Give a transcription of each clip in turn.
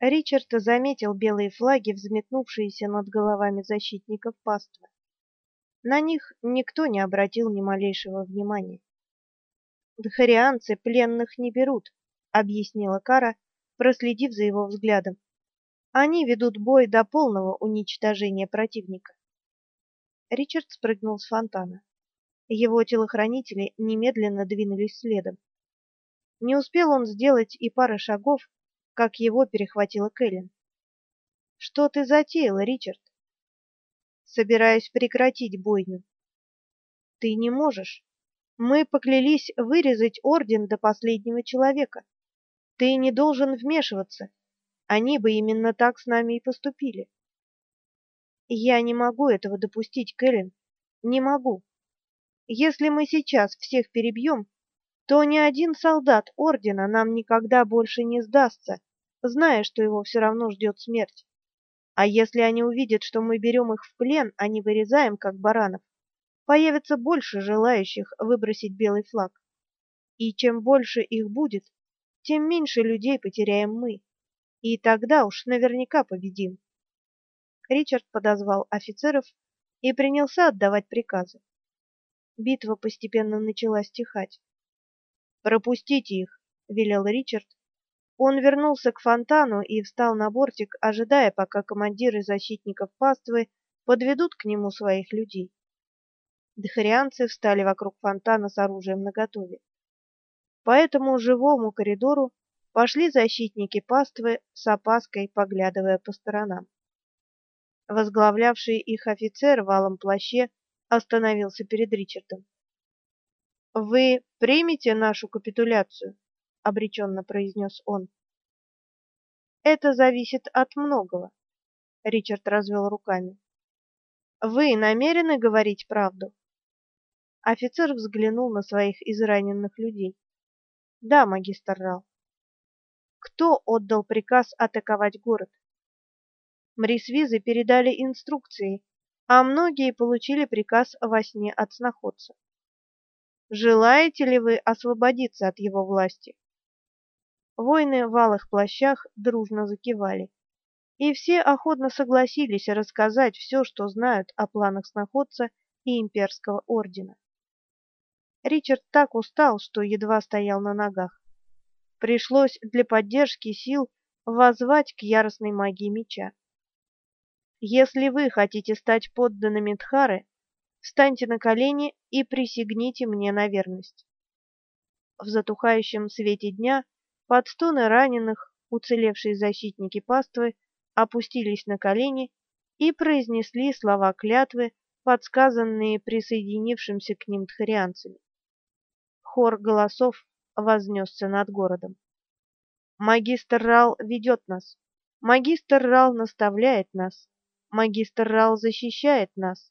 Ричард заметил белые флаги, взметнувшиеся над головами защитников паствы. На них никто не обратил ни малейшего внимания. «Дхарианцы пленных не берут», — объяснила Кара, проследив за его взглядом. «Они ведут бой до полного уничтожения противника». Ричард спрыгнул с фонтана. Его телохранители немедленно двинулись следом. Не успел он сделать и пары шагов, как его перехватила Кэлен. Что ты затеял, Ричард? Собираюсь прекратить бойню. Ты не можешь. Мы поклялись вырезать орден до последнего человека. Ты не должен вмешиваться. Они бы именно так с нами и поступили. Я не могу этого допустить, Кэлен. Не могу. Если мы сейчас всех перебьем, то ни один солдат ордена нам никогда больше не сдастся, зная, что его все равно ждет смерть. А если они увидят, что мы берем их в плен, а не вырезаем, как баранов, появится больше желающих выбросить белый флаг. И чем больше их будет, тем меньше людей потеряем мы. И тогда уж наверняка победим. Ричард подозвал офицеров и принялся отдавать приказы. Битва постепенно начала стихать. "Пропустите их", велел Ричард. Он вернулся к фонтану и встал на бортик, ожидая, пока командиры защитников паствы подведут к нему своих людей. Дхарианцы встали вокруг фонтана с оружием наготове. По этому живому коридору пошли защитники паствы с опаской поглядывая по сторонам. Возглавлявший их офицер в алом плаще остановился перед Ричардом. Вы примете нашу капитуляцию, обреченно произнес он. Это зависит от многого, Ричард развел руками. Вы намерены говорить правду? Офицер взглянул на своих израненных людей. Да, магистр Рал. Кто отдал приказ атаковать город? Мрисвизы передали инструкции, а многие получили приказ во сне от сноходца. Желаете ли вы освободиться от его власти? Воины в алых плащах дружно закивали, и все охотно согласились рассказать все, что знают о планах сноходца и имперского ордена. Ричард так устал, что едва стоял на ногах. Пришлось для поддержки сил воззвать к яростной магии меча. Если вы хотите стать подданными Дхары, встаньте на колени и присягните мне на верность. В затухающем свете дня под стоны раненых уцелевшие защитники паствы опустились на колени и произнесли слова клятвы, подсказанные присоединившимся к ним тхарианцами. Хор голосов вознесся над городом. Магистр Рал ведет нас. Магистр Рал наставляет нас. Магистр Рал защищает нас.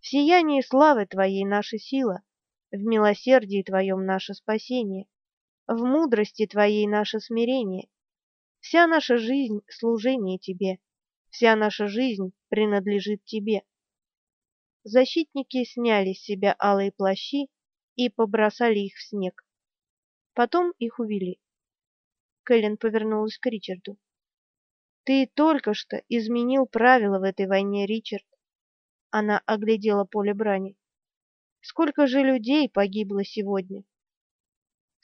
В сиянии славы Твоей наша сила, в милосердии Твоем наше спасение, в мудрости Твоей наше смирение. Вся наша жизнь — служение Тебе, вся наша жизнь принадлежит Тебе. Защитники сняли с себя алые плащи и побросали их в снег. Потом их увели. Кэлен повернулась к Ричарду. Ты только что изменил правила в этой войне, Ричард. Она оглядела поле брани. Сколько же людей погибло сегодня?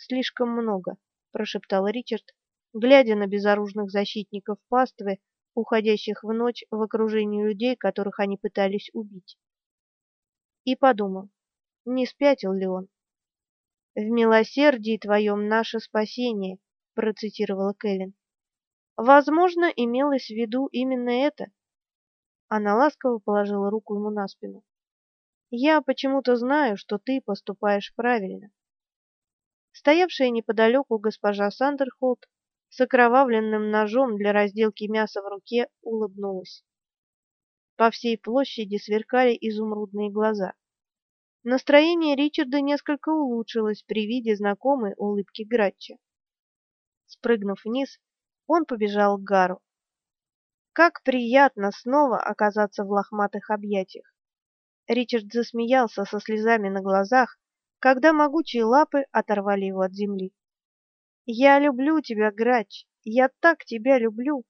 Слишком много, прошептал Ричард, глядя на безоружных защитников паствы, уходящих в ночь в окружении людей, которых они пытались убить. И подумал, не спятил ли он? В милосердии твоем наше спасение, процитировала Кэлен. Возможно, имелось в виду именно это. Она ласково положила руку ему на спину. Я почему-то знаю, что ты поступаешь правильно. Стоявшая неподалеку госпожа Сандерхолд с окровавленным ножом для разделки мяса в руке улыбнулась. По всей площади сверкали изумрудные глаза. Настроение Ричарда несколько улучшилось при виде знакомой улыбки Гратча. Спрыгнув вниз, он побежал к Гару. Как приятно снова оказаться в лохматых объятиях. Ричард засмеялся со слезами на глазах, когда могучие лапы оторвали его от земли. Я люблю тебя, Грач. Я так тебя люблю.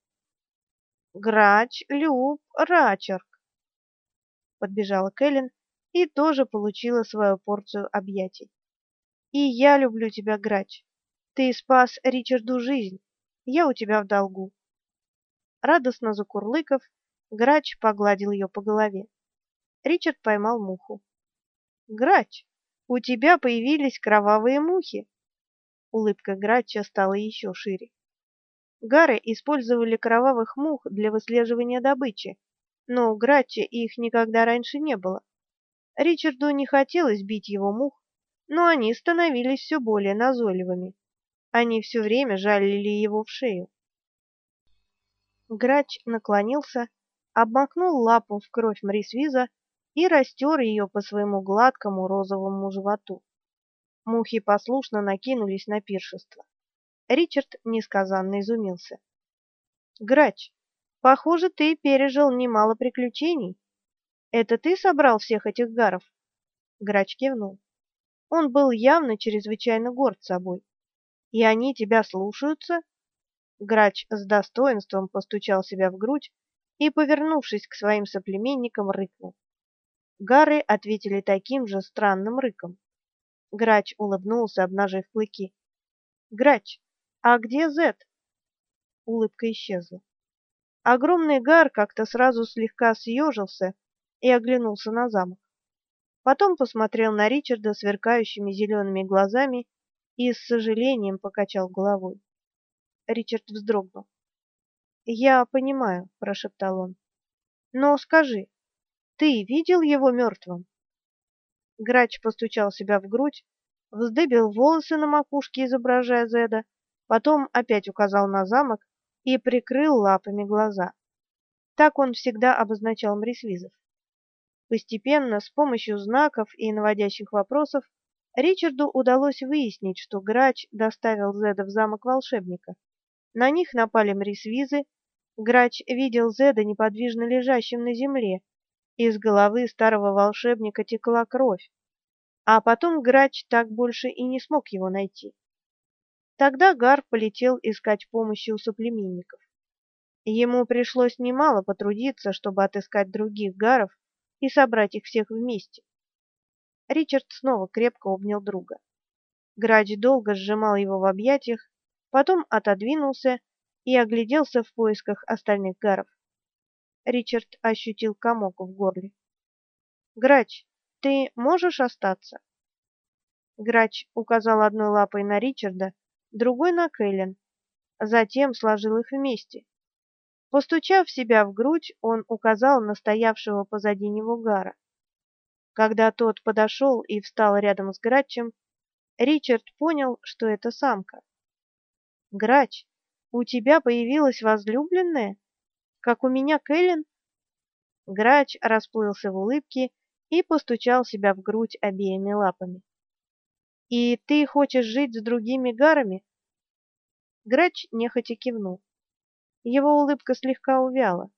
Грач, Люб, Рачерк. Подбежала Кэлен и тоже получила свою порцию объятий. И я люблю тебя, Грач. Ты спас Ричарду жизнь. Я у тебя в долгу. Радостно закурлыков, Грач погладил ее по голове. Ричард поймал муху. Грач, у тебя появились кровавые мухи. Улыбка Грача стала еще шире. Гары использовали кровавых мух для выслеживания добычи, но у Грача их никогда раньше не было. Ричарду не хотелось бить его мух, но они становились все более назойливыми. Они все время жалили его в шею. Грач наклонился, обмакнул лапу в кровь Мрисвиза и растер ее по своему гладкому розовому животу. Мухи послушно накинулись на пиршество. Ричард несказанно изумился. Грач, похоже, ты пережил немало приключений. Это ты собрал всех этих гаров? Грач кивнул. Он был явно чрезвычайно горд собой. И они тебя слушаются? Грач с достоинством постучал себя в грудь и, повернувшись к своим соплеменникам, рыкнул. Гары ответили таким же странным рыком. Грач улыбнулся, обнажив клыки. Грач, а где Зет? Улыбка исчезла. Огромный гар как-то сразу слегка съежился и оглянулся на замок. Потом посмотрел на Ричарда сверкающими зелеными глазами и с сожалением покачал головой. Ричард вздрогнул. "Я понимаю", прошептал он. "Но скажи, ты видел его мертвым?» Грач постучал себя в грудь, вздыбил волосы на макушке, изображая Зеда, потом опять указал на замок и прикрыл лапами глаза. Так он всегда обозначал мрисвизов. Постепенно, с помощью знаков и наводящих вопросов, Ричарду удалось выяснить, что Грач доставил Зеда в замок волшебника. На них напали мрисвизы. Грач видел Зеда неподвижно лежащим на земле. Из головы старого волшебника текла кровь. А потом Грач так больше и не смог его найти. Тогда Гар полетел искать помощи у соплеменников. Ему пришлось немало потрудиться, чтобы отыскать других гаров и собрать их всех вместе. Ричард снова крепко обнял друга. Грач долго сжимал его в объятиях, потом отодвинулся и огляделся в поисках остальных гаров. Ричард ощутил комок в горле. Грач, ты можешь остаться? Грач указал одной лапой на Ричарда, другой на Кэлен, затем сложил их вместе. Постучав себя в грудь, он указал на стоявшего позади него Гара. Когда тот подошел и встал рядом с Грачем, Ричард понял, что это самка. Грач, у тебя появилась возлюбленная, как у меня Кэлен? Грач расплылся в улыбке и постучал себя в грудь обеими лапами. И ты хочешь жить с другими гарами? Грач нехотя кивнул. Его улыбка слегка увяла.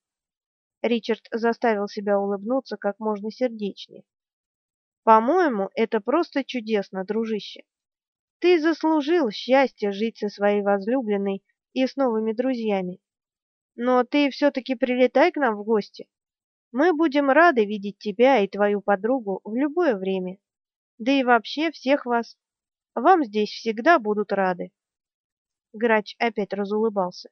Ричард заставил себя улыбнуться как можно сердечнее. По-моему, это просто чудесно, дружище. Ты заслужил счастье жить со своей возлюбленной и с новыми друзьями. Но ты все таки прилетай к нам в гости. Мы будем рады видеть тебя и твою подругу в любое время. Да и вообще всех вас. Вам здесь всегда будут рады. Грач опять разулыбался.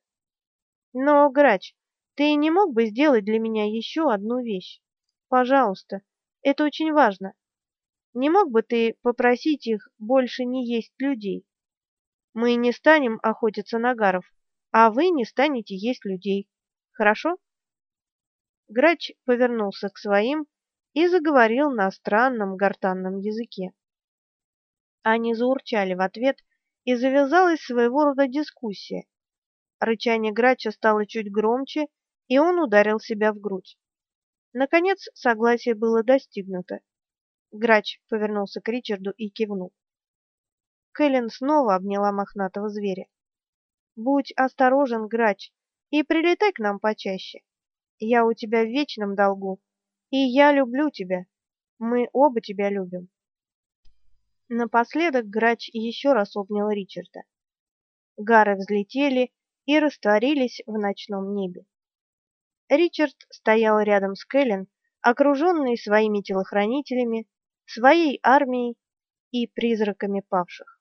Но, Грач, ты не мог бы сделать для меня еще одну вещь? Пожалуйста, это очень важно. Не мог бы ты попросить их больше не есть людей? Мы не станем охотиться на гаров, а вы не станете есть людей. Хорошо? Грач повернулся к своим и заговорил на странном гортанном языке. Они заурчали в ответ, и завязалась своего рода дискуссия, Рычание Грача стало чуть громче, и он ударил себя в грудь. Наконец, согласие было достигнуто. Грач повернулся к Ричарду и кивнул. Кэлен снова обняла мохнатого зверя. Будь осторожен, Грач, и прилетай к нам почаще. Я у тебя в вечном долгу, и я люблю тебя. Мы оба тебя любим. Напоследок Грач еще раз обнял Ричарда. Гары взлетели и растворились в ночном небе. Ричард стоял рядом с Кэлен, окруженный своими телохранителями, своей армией и призраками павших.